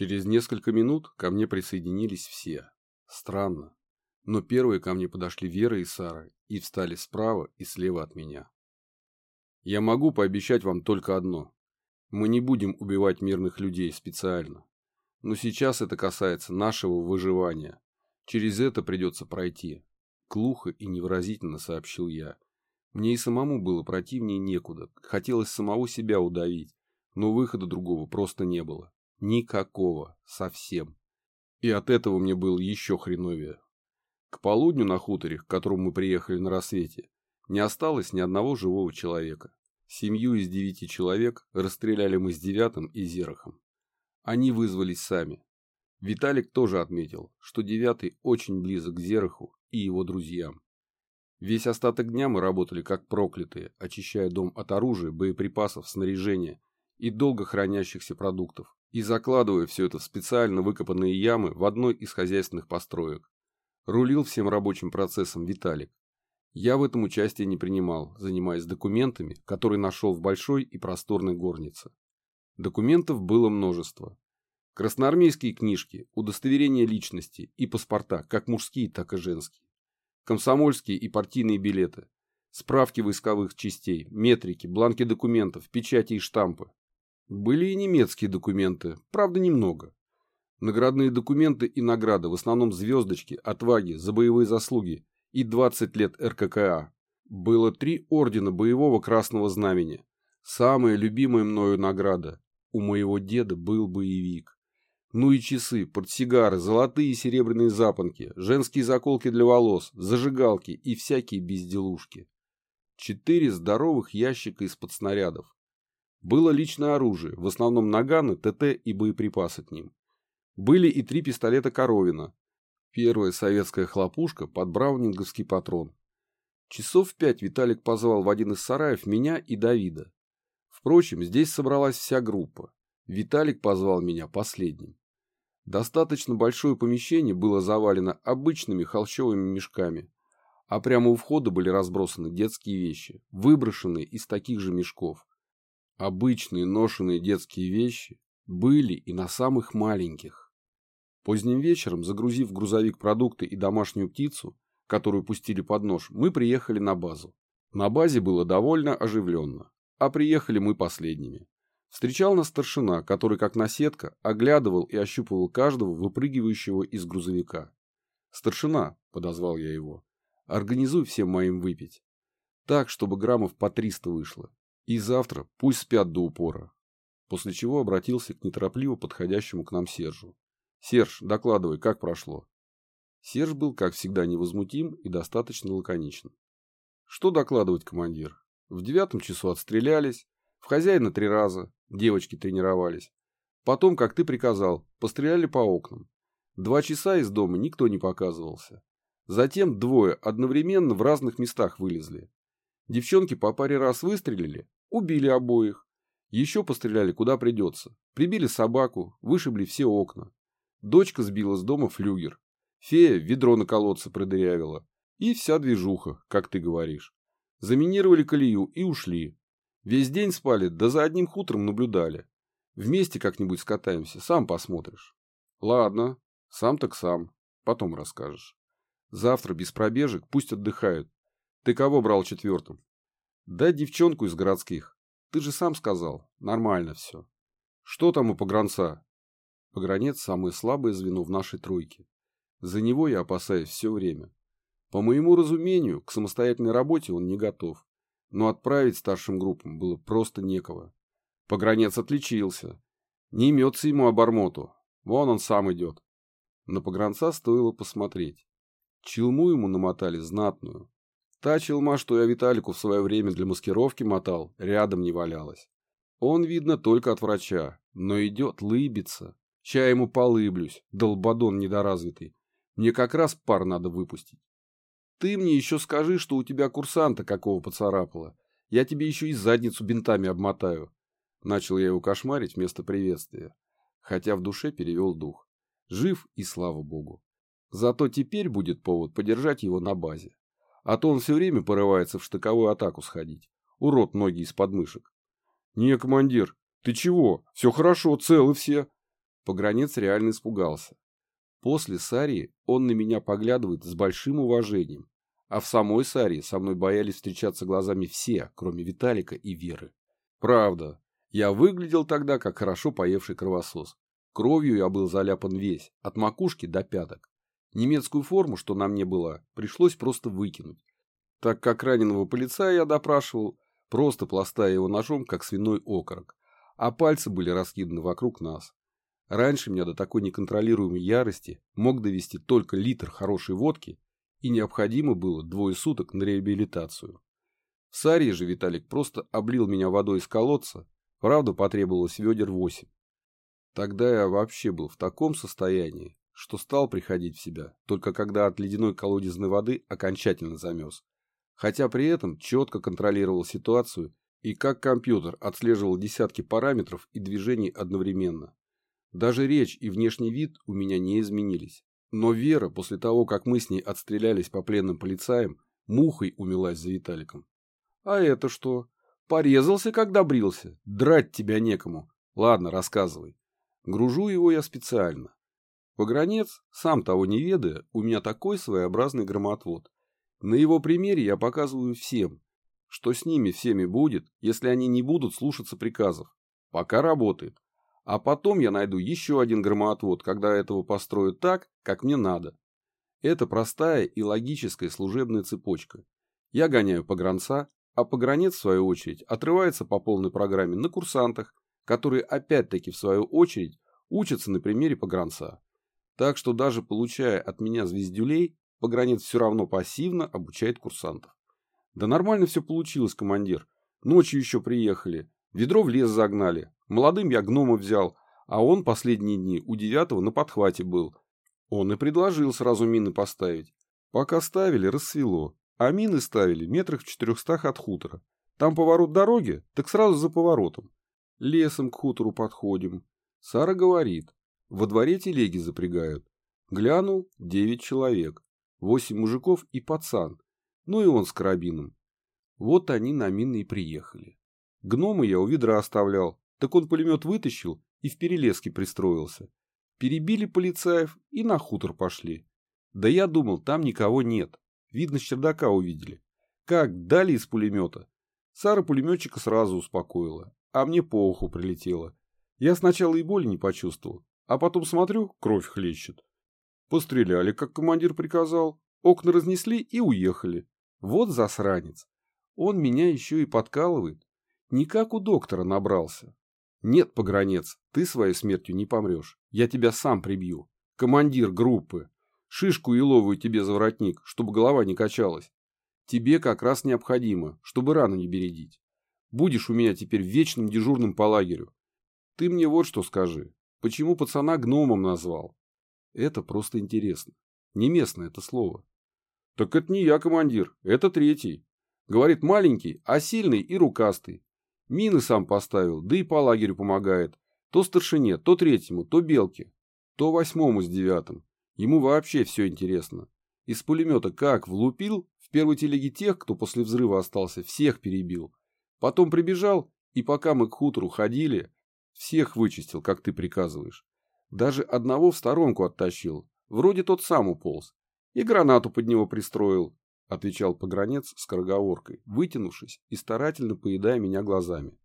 Через несколько минут ко мне присоединились все. Странно. Но первые ко мне подошли Вера и Сара и встали справа и слева от меня. Я могу пообещать вам только одно. Мы не будем убивать мирных людей специально. Но сейчас это касается нашего выживания. Через это придется пройти. Глухо и невыразительно сообщил я. Мне и самому было противнее некуда. Хотелось самого себя удавить. Но выхода другого просто не было. Никакого. Совсем. И от этого мне было еще хреновее. К полудню на хуторе, к которому мы приехали на рассвете, не осталось ни одного живого человека. Семью из девяти человек расстреляли мы с девятым и Зерохом. Они вызвались сами. Виталик тоже отметил, что девятый очень близок к Зероху и его друзьям. Весь остаток дня мы работали как проклятые, очищая дом от оружия, боеприпасов, снаряжения и долго хранящихся продуктов, и закладывая все это в специально выкопанные ямы в одной из хозяйственных построек. Рулил всем рабочим процессом Виталик. Я в этом участие не принимал, занимаясь документами, которые нашел в большой и просторной горнице. Документов было множество. Красноармейские книжки, удостоверения личности и паспорта, как мужские, так и женские. Комсомольские и партийные билеты, справки войсковых частей, метрики, бланки документов, печати и штампы. Были и немецкие документы, правда немного. Наградные документы и награды, в основном звездочки, отваги, за боевые заслуги и 20 лет РККА. Было три ордена боевого красного знамени. Самая любимая мною награда. У моего деда был боевик. Ну и часы, портсигары, золотые и серебряные запонки, женские заколки для волос, зажигалки и всякие безделушки. Четыре здоровых ящика из-под снарядов. Было личное оружие, в основном наганы, ТТ и боеприпасы к ним. Были и три пистолета Коровина. Первая советская хлопушка под браунинговский патрон. Часов в пять Виталик позвал в один из сараев меня и Давида. Впрочем, здесь собралась вся группа. Виталик позвал меня последним. Достаточно большое помещение было завалено обычными холщовыми мешками, а прямо у входа были разбросаны детские вещи, выброшенные из таких же мешков. Обычные ношенные детские вещи были и на самых маленьких. Поздним вечером, загрузив грузовик продукты и домашнюю птицу, которую пустили под нож, мы приехали на базу. На базе было довольно оживленно, а приехали мы последними. Встречал нас старшина, который, как наседка, оглядывал и ощупывал каждого, выпрыгивающего из грузовика. «Старшина», — подозвал я его, — «организуй всем моим выпить. Так, чтобы граммов по триста вышло. И завтра пусть спят до упора. После чего обратился к неторопливо подходящему к нам Сержу. «Серж, докладывай, как прошло?» Серж был, как всегда, невозмутим и достаточно лаконичен. «Что докладывать, командир? В девятом часу отстрелялись, в хозяина три раза, девочки тренировались. Потом, как ты приказал, постреляли по окнам. Два часа из дома никто не показывался. Затем двое одновременно в разных местах вылезли. Девчонки по паре раз выстрелили, Убили обоих. Еще постреляли куда придется. Прибили собаку, вышибли все окна. Дочка сбила с дома флюгер. Фея ведро на колодце продырявила. И вся движуха, как ты говоришь. Заминировали колею и ушли. Весь день спали, да за одним хутором наблюдали. Вместе как-нибудь скатаемся, сам посмотришь. Ладно, сам так сам. Потом расскажешь. Завтра без пробежек пусть отдыхают. Ты кого брал четвертым? Да девчонку из городских. Ты же сам сказал. Нормально все. Что там у погранца? Погранец – самое слабое звено в нашей тройке. За него я опасаюсь все время. По моему разумению, к самостоятельной работе он не готов. Но отправить старшим группам было просто некого. Погранец отличился. Не имется ему обормоту. Вон он сам идет. На погранца стоило посмотреть. Челму ему намотали знатную. Та челма, что я Виталику в свое время для маскировки мотал, рядом не валялась. Он, видно, только от врача, но идет, лыбится. Чай ему полыблюсь, долбадон недоразвитый. Мне как раз пар надо выпустить. Ты мне еще скажи, что у тебя курсанта какого поцарапало. Я тебе еще и задницу бинтами обмотаю. Начал я его кошмарить вместо приветствия, хотя в душе перевел дух. Жив и слава богу. Зато теперь будет повод подержать его на базе. А то он все время порывается в штыковую атаку сходить. Урод ноги из подмышек. Не, командир, ты чего? Все хорошо, целы все. Погранец реально испугался. После Сарии он на меня поглядывает с большим уважением, а в самой Сарии со мной боялись встречаться глазами все, кроме Виталика и Веры. Правда, я выглядел тогда, как хорошо поевший кровосос. Кровью я был заляпан весь, от макушки до пяток. Немецкую форму, что на мне была, пришлось просто выкинуть, так как раненого полицая я допрашивал, просто пластая его ножом, как свиной окорок, а пальцы были раскиданы вокруг нас. Раньше меня до такой неконтролируемой ярости мог довести только литр хорошей водки, и необходимо было двое суток на реабилитацию. В Сарии же Виталик просто облил меня водой из колодца, правда потребовалось ведер восемь. Тогда я вообще был в таком состоянии, что стал приходить в себя, только когда от ледяной колодезной воды окончательно замес. Хотя при этом четко контролировал ситуацию и как компьютер отслеживал десятки параметров и движений одновременно. Даже речь и внешний вид у меня не изменились. Но Вера, после того, как мы с ней отстрелялись по пленным полицаям, мухой умилась за Виталиком. «А это что? Порезался, когда брился? Драть тебя некому. Ладно, рассказывай. Гружу его я специально. Погранец, сам того не ведая, у меня такой своеобразный громотвод. На его примере я показываю всем, что с ними всеми будет, если они не будут слушаться приказов. Пока работает. А потом я найду еще один громоотвод, когда этого построят так, как мне надо. Это простая и логическая служебная цепочка. Я гоняю погранца, а погранец, в свою очередь, отрывается по полной программе на курсантах, которые опять-таки в свою очередь учатся на примере погранца. Так что даже получая от меня звездюлей, погранец все равно пассивно обучает курсантов. Да нормально все получилось, командир. Ночью еще приехали. Ведро в лес загнали. Молодым я гнома взял, а он последние дни у девятого на подхвате был. Он и предложил сразу мины поставить. Пока ставили, рассвело. А мины ставили метрах в четырехстах от хутора. Там поворот дороги, так сразу за поворотом. Лесом к хутору подходим. Сара говорит. Во дворе телеги запрягают. Глянул девять человек. Восемь мужиков и пацан. Ну и он с карабином. Вот они на мины и приехали. Гнома я у ведра оставлял. Так он пулемет вытащил и в перелеске пристроился. Перебили полицаев и на хутор пошли. Да я думал, там никого нет. Видно, с чердака увидели. Как дали из пулемета. Сара пулеметчика сразу успокоила а мне по уху прилетело. Я сначала и боли не почувствовал, а потом смотрю, кровь хлещет. Постреляли, как командир приказал, окна разнесли и уехали. Вот засранец. Он меня еще и подкалывает. Не как у доктора набрался. Нет, погранец, ты своей смертью не помрешь. Я тебя сам прибью. Командир группы. Шишку еловую тебе за воротник, чтобы голова не качалась. Тебе как раз необходимо, чтобы рану не бередить. Будешь у меня теперь вечным дежурным по лагерю. Ты мне вот что скажи. Почему пацана гномом назвал? Это просто интересно. Не местное это слово. Так это не я командир, это третий. Говорит маленький, а сильный и рукастый. Мины сам поставил, да и по лагерю помогает. То старшине, то третьему, то белке, то восьмому с девятым. Ему вообще все интересно. Из пулемета как влупил, в первой телеге тех, кто после взрыва остался, всех перебил. Потом прибежал, и пока мы к хутору ходили, всех вычистил, как ты приказываешь. Даже одного в сторонку оттащил, вроде тот сам уполз. И гранату под него пристроил, — отвечал погранец скороговоркой, вытянувшись и старательно поедая меня глазами.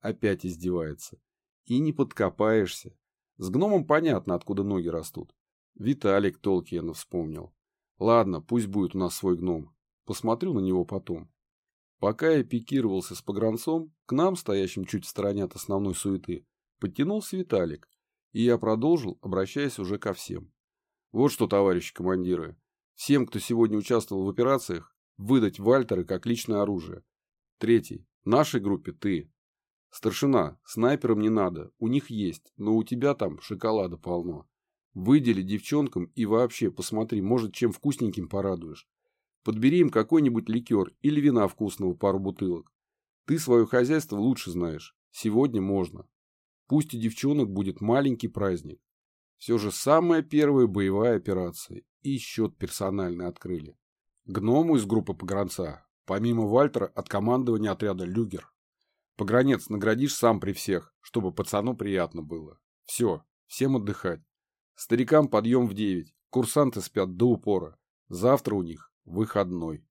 Опять издевается. И не подкопаешься. С гномом понятно, откуда ноги растут. Виталик Толкиена вспомнил. Ладно, пусть будет у нас свой гном. Посмотрю на него потом. Пока я пикировался с погранцом, к нам, стоящим чуть в стороне от основной суеты, подтянулся Виталик, и я продолжил, обращаясь уже ко всем. Вот что, товарищи командиры, всем, кто сегодня участвовал в операциях, выдать Вальтеры как личное оружие. Третий. Нашей группе ты. Старшина, снайперам не надо, у них есть, но у тебя там шоколада полно. Выдели девчонкам и вообще посмотри, может, чем вкусненьким порадуешь. Подбери им какой-нибудь ликер или вина вкусного пару бутылок. Ты свое хозяйство лучше знаешь. Сегодня можно. Пусть у девчонок будет маленький праздник. Все же самая первая боевая операция. И счет персональный открыли. Гному из группы погранца, помимо Вальтера, от командования отряда Люгер. Погранец наградишь сам при всех, чтобы пацану приятно было. Все, Всем отдыхать. Старикам подъем в девять. Курсанты спят до упора. Завтра у них выходной.